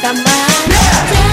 come on.